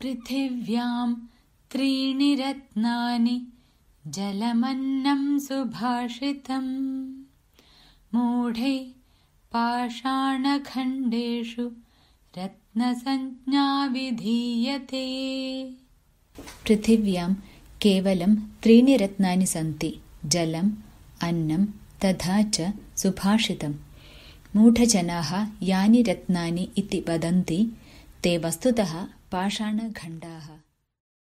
पृथिव्यां त्रीणि रत्नानि जलमन्नं सुभाषितम्। मूढे पाषाणखण्डेषु रत्नसञ्ज्ञा विधीयते। पृथिव्यां केवलं त्रीणि रत्नानि सन्ति जलम् अन्नं तथा च सुभाषितम्। मूढजनाः यानि रत्नानि इति वदन्ति ते वस्तुतः पाषाणखण्डाः